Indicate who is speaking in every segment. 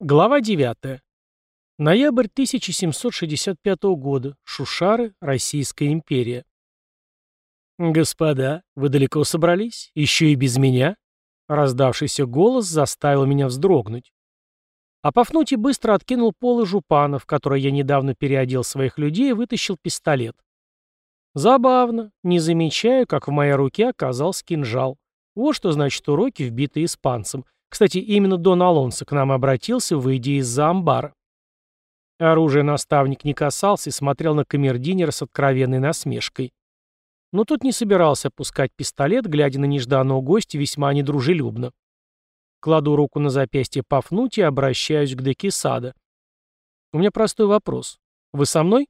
Speaker 1: Глава 9. Ноябрь 1765 года. Шушары, Российская империя. «Господа, вы далеко собрались? Еще и без меня?» Раздавшийся голос заставил меня вздрогнуть. А Пафнутий быстро откинул полы жупана, в который я недавно переодел своих людей, и вытащил пистолет. Забавно, не замечаю, как в моей руке оказался кинжал. Вот что значит уроки, вбитые испанцем — кстати, именно Дон Алонсо к нам обратился, выйдя из-за амбара. Оружие наставник не касался и смотрел на камердинера с откровенной насмешкой. Но тот не собирался опускать пистолет, глядя на нежданного гостя весьма недружелюбно. Кладу руку на запястье Пафнути и обращаюсь к Декисада. «У меня простой вопрос. Вы со мной?»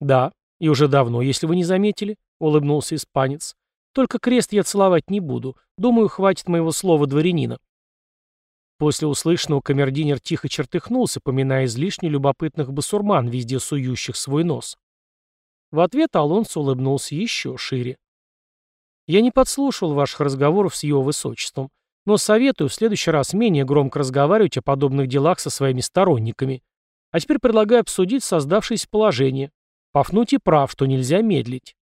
Speaker 1: «Да, и уже давно, если вы не заметили», — улыбнулся испанец. «Только крест я целовать не буду. Думаю, хватит моего слова дворянина». После услышанного камердинер тихо чертыхнулся, поминая излишне любопытных басурман, везде сующих свой нос. В ответ Алонсо улыбнулся еще шире. «Я не подслушивал ваших разговоров с его высочеством, но советую в следующий раз менее громко разговаривать о подобных делах со своими сторонниками. А теперь предлагаю обсудить создавшееся положение. Пафнутий прав, что нельзя медлить.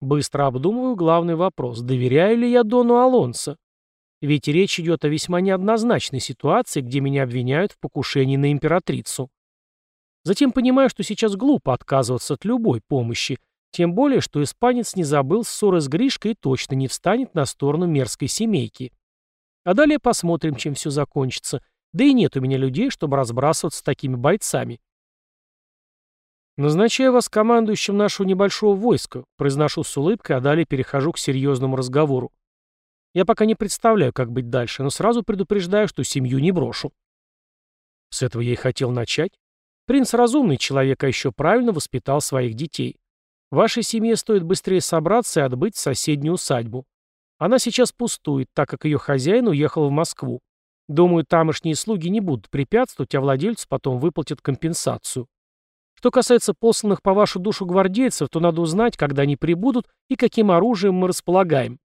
Speaker 1: Быстро обдумываю главный вопрос. Доверяю ли я Дону Алонсо? Ведь речь идет о весьма неоднозначной ситуации, где меня обвиняют в покушении на императрицу. Затем понимаю, что сейчас глупо отказываться от любой помощи, тем более, что испанец не забыл ссоры с Гришкой и точно не встанет на сторону мерзкой семейки. А далее посмотрим, чем все закончится. Да и нет у меня людей, чтобы разбрасываться с такими бойцами. «Назначаю вас командующим нашего небольшого войска», произношу с улыбкой, а далее перехожу к серьезному разговору. Я пока не представляю, как быть дальше, но сразу предупреждаю, что семью не брошу. С этого я и хотел начать. Принц разумный человек, а еще правильно воспитал своих детей. Вашей семье стоит быстрее собраться и отбыть в соседнюю усадьбу. Она сейчас пустует, так как ее хозяин уехал в Москву. Думаю, тамошние слуги не будут препятствовать, а владельцу потом выплатят компенсацию. Что касается посланных по вашу душу гвардейцев, то надо узнать, когда они прибудут и каким оружием мы располагаем.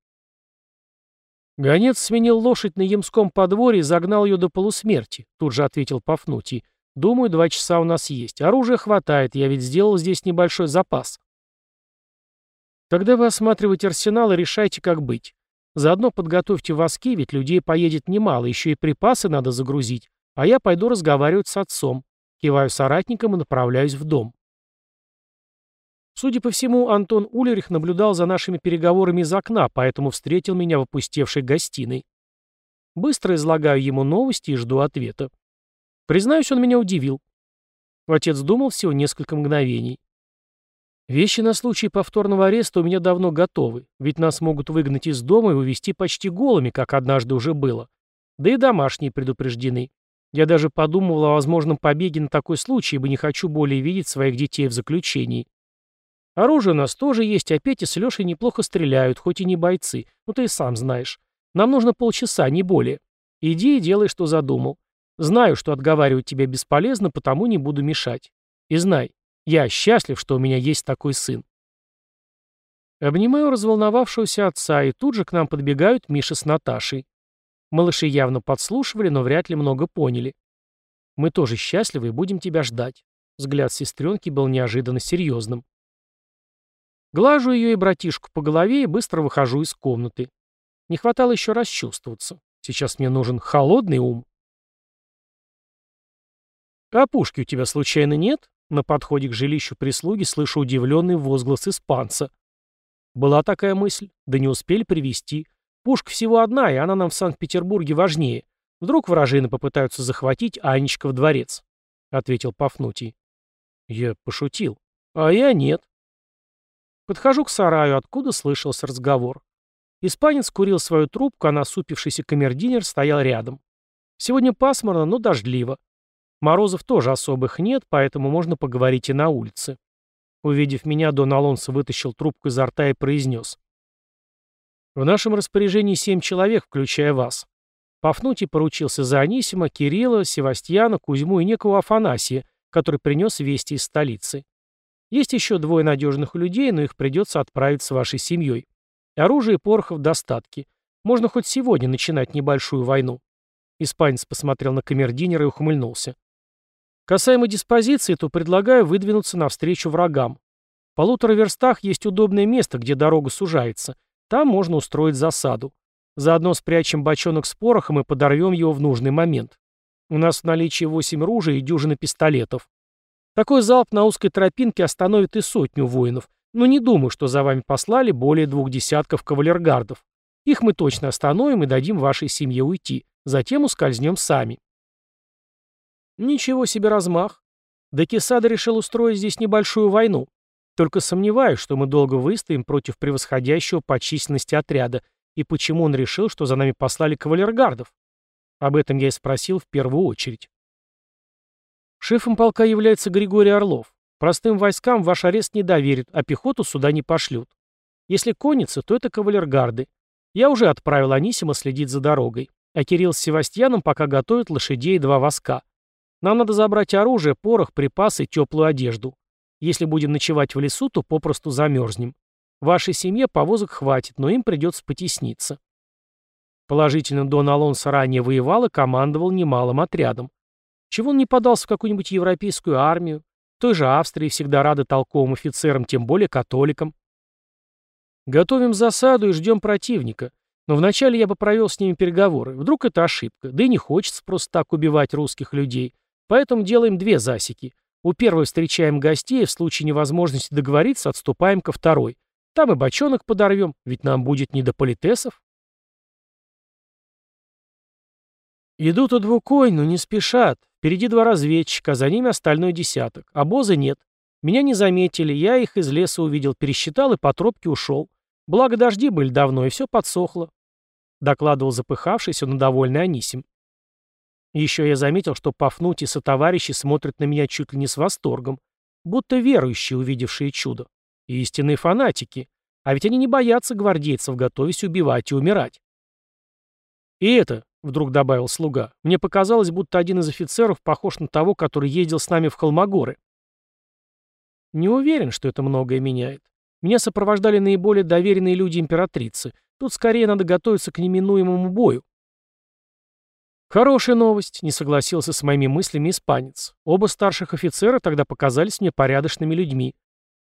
Speaker 1: «Гонец сменил лошадь на Ямском подворье и загнал ее до полусмерти», — тут же ответил Пафнутий. «Думаю, два часа у нас есть. Оружия хватает, я ведь сделал здесь небольшой запас». «Когда вы осматриваете арсенал и решайте, как быть. Заодно подготовьте воски, ведь людей поедет немало, еще и припасы надо загрузить, а я пойду разговаривать с отцом. Киваю соратникам и направляюсь в дом». Судя по всему, Антон Улерих наблюдал за нашими переговорами из окна, поэтому встретил меня в опустевшей гостиной. Быстро излагаю ему новости и жду ответа. Признаюсь, он меня удивил. Отец думал всего несколько мгновений. Вещи на случай повторного ареста у меня давно готовы, ведь нас могут выгнать из дома и увезти почти голыми, как однажды уже было. Да и домашние предупреждены. Я даже подумывал о возможном побеге на такой случай, ибо не хочу более видеть своих детей в заключении. Оружие у нас тоже есть, а Петя с Лешей неплохо стреляют, хоть и не бойцы. Ну ты и сам знаешь. Нам нужно полчаса, не более. Иди и делай, что задумал. Знаю, что отговаривать тебя бесполезно, потому не буду мешать. И знай, я счастлив, что у меня есть такой сын. Обнимаю разволновавшегося отца, и тут же к нам подбегают Миша с Наташей. Малыши явно подслушивали, но вряд ли много поняли. Мы тоже счастливы и будем тебя ждать. Взгляд сестренки был неожиданно серьезным. Глажу ее и братишку по голове и быстро выхожу из комнаты. Не хватало еще расчувствоваться. Сейчас мне нужен холодный ум. «А пушки у тебя случайно нет?» На подходе к жилищу прислуги слышу удивленный возглас испанца. Была такая мысль, да не успели привести. Пушка всего одна, и она нам в Санкт-Петербурге важнее. Вдруг вражины попытаются захватить Анечка в дворец, — ответил Пафнутий. Я пошутил. А я нет. Подхожу к сараю, откуда слышался разговор. Испанец курил свою трубку, а насупившийся камердинер стоял рядом. Сегодня пасмурно, но дождливо. Морозов тоже особых нет, поэтому можно поговорить и на улице. Увидев меня, Дон Алонсо вытащил трубку изо рта и произнес. «В нашем распоряжении семь человек, включая вас. Пафнутий поручился за Анисима, Кирилла, Севастьяна, Кузьму и некого Афанасия, который принес вести из столицы. Есть еще двое надежных людей, но их придется отправить с вашей семьей. Оружие и порохов достатки. Можно хоть сегодня начинать небольшую войну. Испанец посмотрел на камердинера и ухмыльнулся. Касаемо диспозиции, то предлагаю выдвинуться навстречу врагам. В полутора верстах есть удобное место, где дорога сужается. Там можно устроить засаду. Заодно спрячем бочонок с порохом и подорвем его в нужный момент. У нас в наличии восемь ружей и дюжина пистолетов. Такой залп на узкой тропинке остановит и сотню воинов, но не думаю, что за вами послали более двух десятков кавалергардов. Их мы точно остановим и дадим вашей семье уйти. Затем ускользнем сами. Ничего себе размах. Декисада решил устроить здесь небольшую войну. Только сомневаюсь, что мы долго выстоим против превосходящего по численности отряда, и почему он решил, что за нами послали кавалергардов. Об этом я и спросил в первую очередь. Шефом полка является Григорий Орлов. Простым войскам ваш арест не доверят, а пехоту сюда не пошлют. Если конница, то это кавалергарды. Я уже отправил Анисима следить за дорогой, а Кирилл с Севастьяном пока готовят лошадей и два воска. Нам надо забрать оружие, порох, припасы и теплую одежду. Если будем ночевать в лесу, то попросту замерзнем. Вашей семье повозок хватит, но им придется потесниться. Положительно, Дон Алонсо ранее воевал и командовал немалым отрядом. Чего он не подался в какую-нибудь европейскую армию? Той же Австрии всегда рады толковым офицерам, тем более католикам. Готовим засаду и ждем противника. Но вначале я бы провел с ними переговоры. Вдруг это ошибка. Да и не хочется просто так убивать русских людей. Поэтому делаем две засеки. У первой встречаем гостей, в случае невозможности договориться, отступаем ко второй. Там и бочонок подорвем, ведь нам будет не до политесов. Идут у двуконь, но не спешат. Впереди два разведчика, а за ними остальной десяток. Обоза нет. Меня не заметили, я их из леса увидел, пересчитал и по тропке ушел. Благо дожди были давно, и все подсохло. Докладывал запыхавшийся, но довольный Анисим. Еще я заметил, что Пафнутий со товарищи смотрят на меня чуть ли не с восторгом, будто верующие, увидевшие чудо. Истинные фанатики. А ведь они не боятся гвардейцев, готовясь убивать и умирать. И это, вдруг добавил слуга. Мне показалось, будто один из офицеров похож на того, который ездил с нами в Холмогоры. Не уверен, что это многое меняет. Меня сопровождали наиболее доверенные люди императрицы. Тут скорее надо готовиться к неминуемому бою. Хорошая новость, не согласился с моими мыслями испанец. Оба старших офицера тогда показались мне порядочными людьми.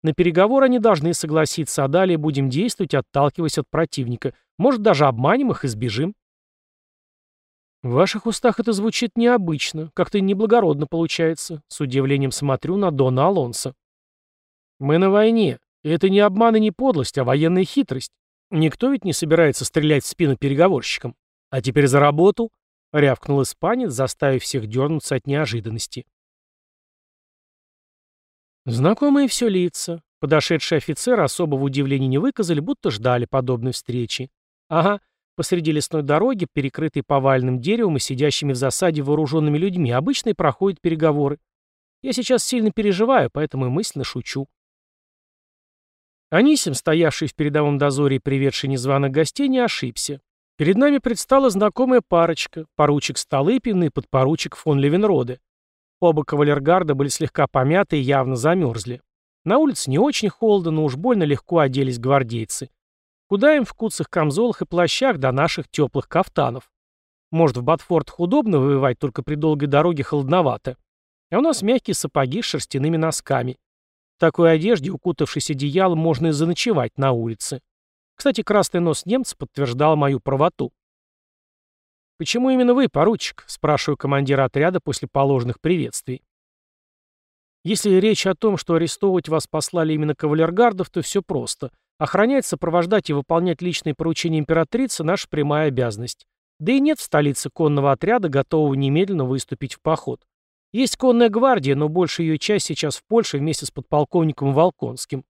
Speaker 1: На переговоры они должны согласиться, а далее будем действовать, отталкиваясь от противника. Может, даже обманем их и сбежим. В ваших устах это звучит необычно, как-то неблагородно получается. С удивлением смотрю на Дона Алонса. Мы на войне. И это не обман и не подлость, а военная хитрость. Никто ведь не собирается стрелять в спину переговорщикам. А теперь за работу, — рявкнул испанец, заставив всех дернуться от неожиданности. Знакомые все лица. Подошедшие офицеры особого удивления не выказали, будто ждали подобной встречи. Ага, Посреди лесной дороги, перекрытой повальным деревом и сидящими в засаде вооруженными людьми, обычно и проходят переговоры. Я сейчас сильно переживаю, поэтому и мысленно шучу. Анисим, стоявший в передовом дозоре и приведший незваных гостей, не ошибся. Перед нами предстала знакомая парочка, поручик Столыпин и подпоручик фон Левенроде. Оба кавалергарда были слегка помяты и явно замерзли. На улице не очень холодно, но уж больно легко оделись гвардейцы. Куда им в куцах камзолах и плащах до наших теплых кафтанов? Может, в Батфортах удобно воевать, только при долгой дороге холодновато. А у нас мягкие сапоги с шерстяными носками. В такой одежде, укутавшись одеялом, можно и заночевать на улице. Кстати, красный нос немца подтверждал мою правоту. «Почему именно вы, поручик?» – спрашиваю командира отряда после положенных приветствий. Если речь о том, что арестовывать вас послали именно кавалергардов, то все просто. Охранять, сопровождать и выполнять личные поручения императрицы – наша прямая обязанность. Да и нет в столице конного отряда, готового немедленно выступить в поход. Есть конная гвардия, но большая ее часть сейчас в Польше вместе с подполковником Волконским.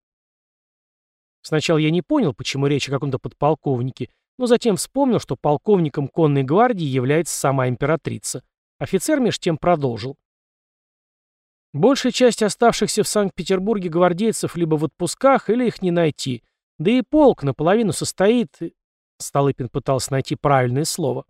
Speaker 1: Сначала я не понял, почему речь о каком-то подполковнике, но затем вспомнил, что полковником конной гвардии является сама императрица. Офицер меж тем продолжил. Большая часть оставшихся в Санкт-Петербурге гвардейцев либо в отпусках, или их не найти, да и полк наполовину состоит... Столыпин пытался найти правильное слово.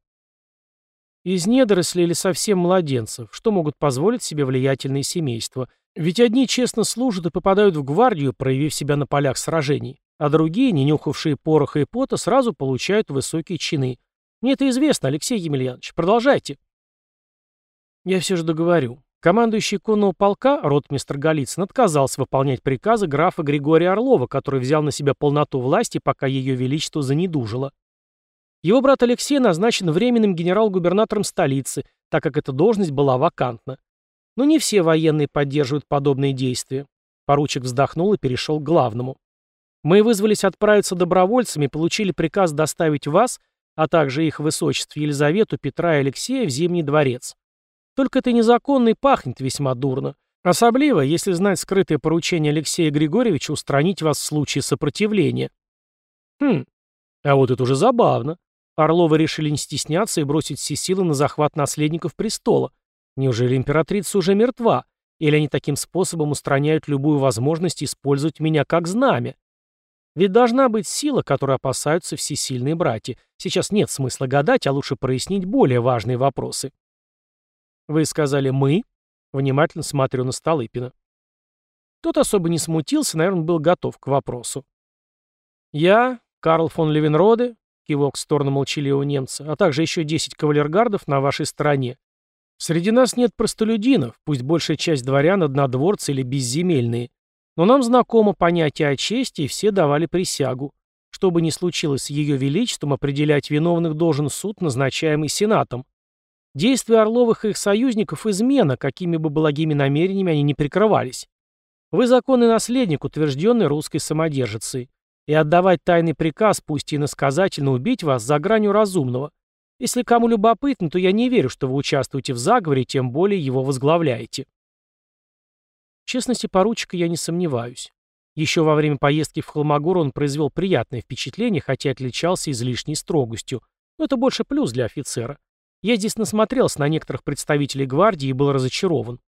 Speaker 1: Из недорослей или совсем младенцев, что могут позволить себе влиятельные семейства. Ведь одни честно служат и попадают в гвардию, проявив себя на полях сражений, а другие, не нюхавшие пороха и пота, сразу получают высокие чины. Мне это известно, Алексей Емельянович. Продолжайте. Я все же договорю. Командующий конного полка, ротмистр Голицын, отказался выполнять приказы графа Григория Орлова, который взял на себя полноту власти, пока ее величество занедужило. Его брат Алексей назначен временным генерал-губернатором столицы, так как эта должность была вакантна. Но не все военные поддерживают подобные действия. Поручик вздохнул и перешел к главному. Мы вызвались отправиться добровольцами и получили приказ доставить вас, а также их высочество Елизавету, Петра и Алексея в Зимний дворец. Только это незаконно и пахнет весьма дурно. Особливо, если знать скрытое поручение Алексея Григорьевича устранить вас в случае сопротивления. Хм, а вот это уже забавно. Орловы решили не стесняться и бросить все силы на захват наследников престола. Неужели императрица уже мертва? Или они таким способом устраняют любую возможность использовать меня как знамя? Ведь должна быть сила, которой опасаются всесильные братья. Сейчас нет смысла гадать, а лучше прояснить более важные вопросы. «Вы сказали «мы»?» Внимательно смотрю на Столыпина. Тот особо не смутился, наверное, был готов к вопросу. «Я, Карл фон Левенроде», кивок в сторону молчаливого немца, а также еще 10 кавалергардов на вашей стороне. Среди нас нет простолюдинов, пусть большая часть дворян однодворцы или безземельные. Но нам знакомо понятие о чести, и все давали присягу. Что бы ни случилось с ее величеством, определять виновных должен суд, назначаемый сенатом. Действия Орловых и их союзников – измена, какими бы благими намерениями они ни прикрывались. Вы законный наследник, утвержденный русской самодержицей. И отдавать тайный приказ, пусть и иносказательно убить вас, за гранью разумного. Если кому любопытно, то я не верю, что вы участвуете в заговоре, тем более его возглавляете. В честности поручика я не сомневаюсь. Еще во время поездки в Холмогор он произвел приятное впечатление, хотя отличался излишней строгостью. Но это больше плюс для офицера. Я здесь насмотрелся на некоторых представителей гвардии и был разочарован.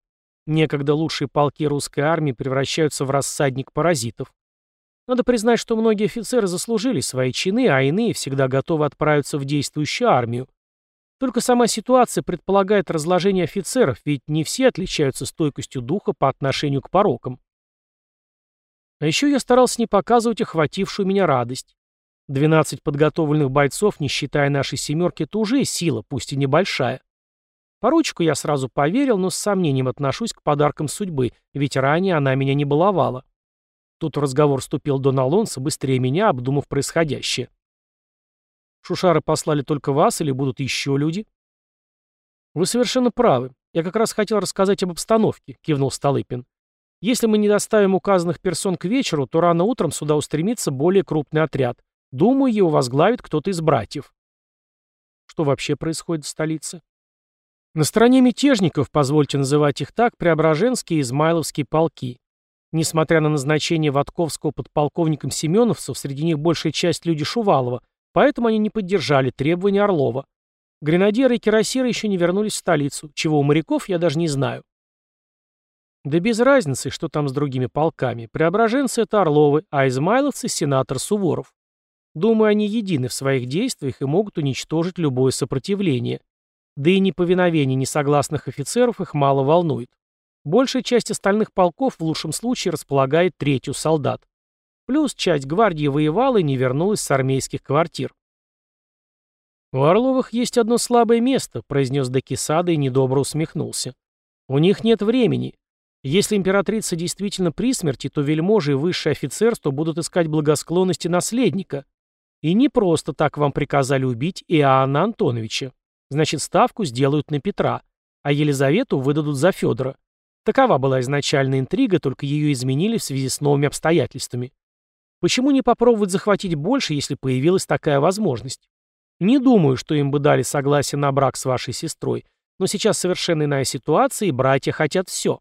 Speaker 1: Некогда лучшие полки русской армии превращаются в рассадник паразитов. Надо признать, что многие офицеры заслужили свои чины, а иные всегда готовы отправиться в действующую армию. Только сама ситуация предполагает разложение офицеров, ведь не все отличаются стойкостью духа по отношению к порокам. А еще я старался не показывать охватившую меня радость. 12 подготовленных бойцов, не считая нашей семерки, это уже сила, пусть и небольшая. Поручику я сразу поверил, но с сомнением отношусь к подаркам судьбы, ведь ранее она меня не баловала. Тут в разговор вступил Дон Алонсо, быстрее меня, обдумав происходящее. «Шушары послали только вас или будут еще люди?» «Вы совершенно правы. Я как раз хотел рассказать об обстановке», — кивнул Столыпин. «Если мы не доставим указанных персон к вечеру, то рано утром сюда устремится более крупный отряд. Думаю, его возглавит кто-то из братьев. Что вообще происходит в столице? На стороне мятежников, позвольте называть их так, Преображенские и Измайловские полки. Несмотря на назначение Ватковского подполковником Семеновцев, среди них большая часть люди Шувалова, поэтому они не поддержали требования Орлова. Гренадеры и кирасиры еще не вернулись в столицу, чего у моряков я даже не знаю. Да без разницы, что там с другими полками. Преображенцы — это Орловы, а измайловцы — сенатор Суворов. Думаю, они едины в своих действиях и могут уничтожить любое сопротивление. Да и неповиновение несогласных офицеров их мало волнует. Большая часть остальных полков в лучшем случае располагает третью солдат. Плюс часть гвардии воевала и не вернулась с армейских квартир. «У Орловых есть одно слабое место», — произнес Декисада и недобро усмехнулся. «У них нет времени. Если императрица действительно при смерти, то вельможи и высшее офицерство будут искать благосклонности наследника. И не просто так вам приказали убить Иоанна Антоновича. Значит, ставку сделают на Петра, а Елизавету выдадут за Федора. Такова была изначальная интрига, только ее изменили в связи с новыми обстоятельствами. Почему не попробовать захватить больше, если появилась такая возможность? Не думаю, что им бы дали согласие на брак с вашей сестрой, но сейчас совершенно иная ситуация, и братья хотят все.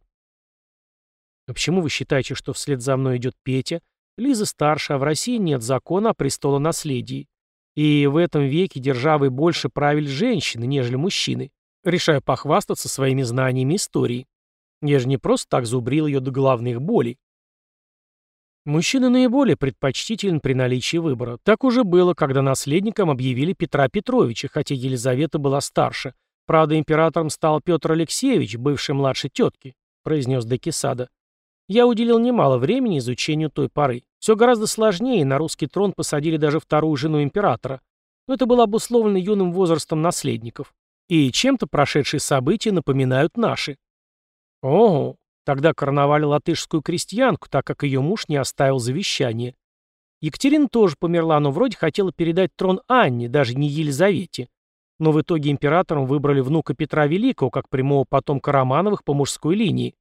Speaker 1: А почему вы считаете, что вслед за мной идет Петя, Лиза старше, а в России нет закона о престолонаследии. И в этом веке державой больше правили женщины, нежели мужчины. Решаю похвастаться своими знаниями истории. Я же не просто так зубрил ее до головных болей. Мужчина наиболее предпочтителен при наличии выбора. Так уже было, когда наследником объявили Петра Петровича, хотя Елизавета была старше. Правда, императором стал Петр Алексеевич, бывший младше тетки, произнес Декисада. Я уделил немало времени изучению той поры. Все гораздо сложнее, на русский трон посадили даже вторую жену императора. но это было обусловлено юным возрастом наследников. И чем-то прошедшие события напоминают наши. Ого, тогда короновали латышскую крестьянку, так как ее муж не оставил завещание. Екатерина тоже померла, но вроде хотела передать трон Анне, даже не Елизавете. Но в итоге императором выбрали внука Петра Великого, как прямого потомка Романовых по мужской линии.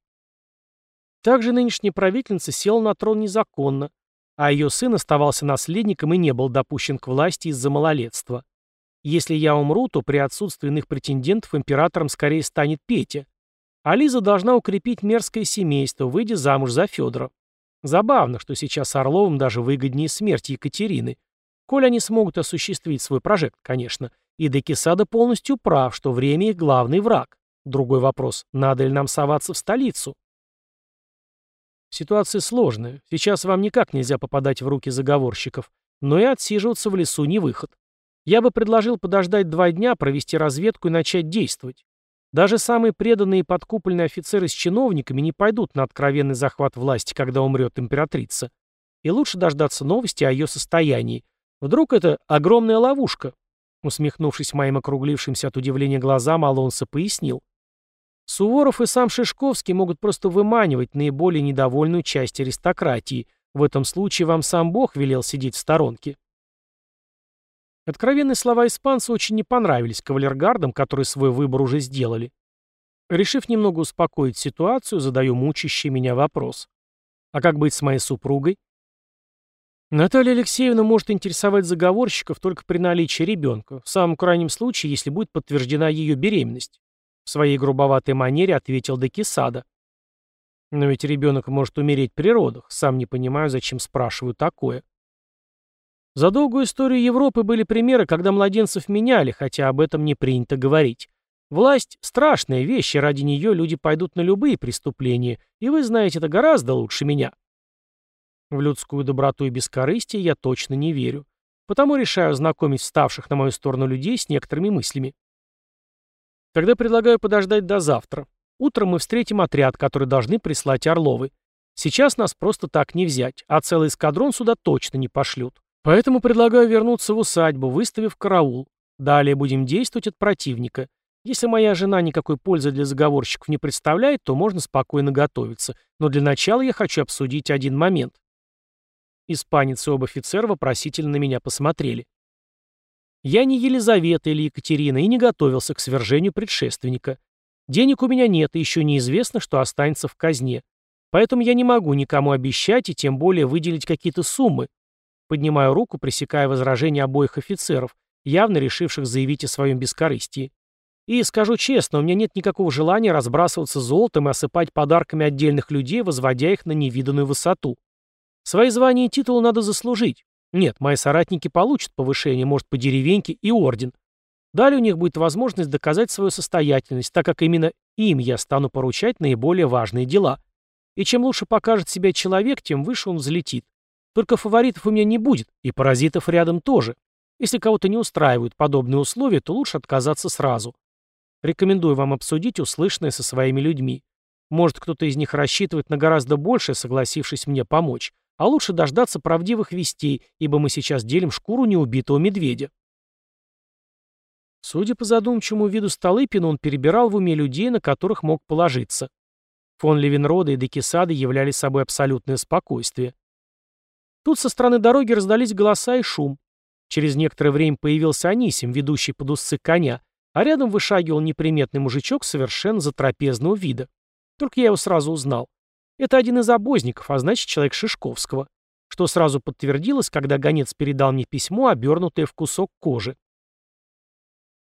Speaker 1: Также нынешняя правительница села на трон незаконно, а ее сын оставался наследником и не был допущен к власти из-за малолетства. Если я умру, то при отсутствии иных претендентов императором скорее станет Петя. А Лиза должна укрепить мерзкое семейство, выйдя замуж за Федора. Забавно, что сейчас Орловым даже выгоднее смерти Екатерины. Коль они смогут осуществить свой прожект, конечно. И Декисада полностью прав, что время их главный враг. Другой вопрос, надо ли нам соваться в столицу? Ситуация сложная. Сейчас вам никак нельзя попадать в руки заговорщиков. Но и отсиживаться в лесу не выход. Я бы предложил подождать два дня, провести разведку и начать действовать. Даже самые преданные подкупольные офицеры с чиновниками не пойдут на откровенный захват власти, когда умрет императрица. И лучше дождаться новости о ее состоянии. Вдруг это огромная ловушка? Усмехнувшись моим округлившимся от удивления глазам, Алонсо пояснил. Суворов и сам Шишковский могут просто выманивать наиболее недовольную часть аристократии. В этом случае вам сам Бог велел сидеть в сторонке. Откровенные слова испанца очень не понравились кавалергардам, которые свой выбор уже сделали. Решив немного успокоить ситуацию, задаю мучащий меня вопрос. А как быть с моей супругой? Наталья Алексеевна может интересовать заговорщиков только при наличии ребенка, в самом крайнем случае, если будет подтверждена ее беременность. В своей грубоватой манере ответил Декисада. Но ведь ребенок может умереть при родах, сам не понимаю, зачем спрашиваю такое. За долгую историю Европы были примеры, когда младенцев меняли, хотя об этом не принято говорить. Власть – страшная вещь, и ради нее люди пойдут на любые преступления, и вы знаете это гораздо лучше меня. В людскую доброту и бескорыстие я точно не верю. Потому решаю знакомить вставших на мою сторону людей с некоторыми мыслями. Тогда предлагаю подождать до завтра. Утром мы встретим отряд, который должны прислать Орловы. Сейчас нас просто так не взять, а целый эскадрон сюда точно не пошлют. Поэтому предлагаю вернуться в усадьбу, выставив караул. Далее будем действовать от противника. Если моя жена никакой пользы для заговорщиков не представляет, то можно спокойно готовиться. Но для начала я хочу обсудить один момент. Испанец и оба офицера вопросительно на меня посмотрели. Я не Елизавета или Екатерина и не готовился к свержению предшественника. Денег у меня нет, и еще неизвестно, что останется в казне. Поэтому я не могу никому обещать и тем более выделить какие-то суммы, Поднимаю руку, пресекая возражения обоих офицеров, явно решивших заявить о своем бескорыстии. И скажу честно, у меня нет никакого желания разбрасываться золотом и осыпать подарками отдельных людей, возводя их на невиданную высоту. Свои звания и титулы надо заслужить. Нет, мои соратники получат повышение, может, по деревеньке и орден. Далее у них будет возможность доказать свою состоятельность, так как именно им я стану поручать наиболее важные дела. И чем лучше покажет себя человек, тем выше он взлетит. Только фаворитов у меня не будет, и паразитов рядом тоже. Если кого-то не устраивают подобные условия, то лучше отказаться сразу. Рекомендую вам обсудить услышанное со своими людьми. Может, кто-то из них рассчитывает на гораздо большее, согласившись мне помочь. А лучше дождаться правдивых вестей, ибо мы сейчас делим шкуру неубитого медведя. Судя по задумчивому виду Столыпина, он перебирал в уме людей, на которых мог положиться. Фон Левенрода и Декисады являли собой абсолютное спокойствие. Тут со стороны дороги раздались голоса и шум. Через некоторое время появился Анисим, ведущий под усы коня, а рядом вышагивал неприметный мужичок совершенно затрапезного вида. Только я его сразу узнал. Это один из обозников, а значит человек Шишковского, что сразу подтвердилось, когда гонец передал мне письмо, обернутое в кусок кожи.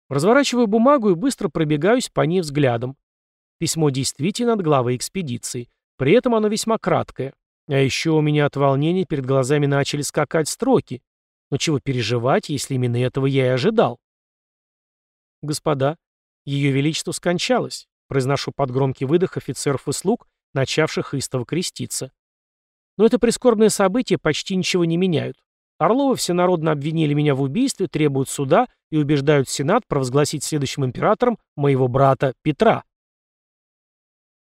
Speaker 1: Разворачиваю бумагу и быстро пробегаюсь по ней взглядом. Письмо действительно от главы экспедиции. При этом оно весьма краткое. А еще у меня от волнения перед глазами начали скакать строки. Но чего переживать, если именно этого я и ожидал? Господа, ее величество скончалось, произношу под громкий выдох офицеров и слуг, начавших истово креститься. Но это прискорбное событие почти ничего не меняют. Орловы всенародно обвинили меня в убийстве, требуют суда и убеждают Сенат провозгласить следующим императором моего брата Петра.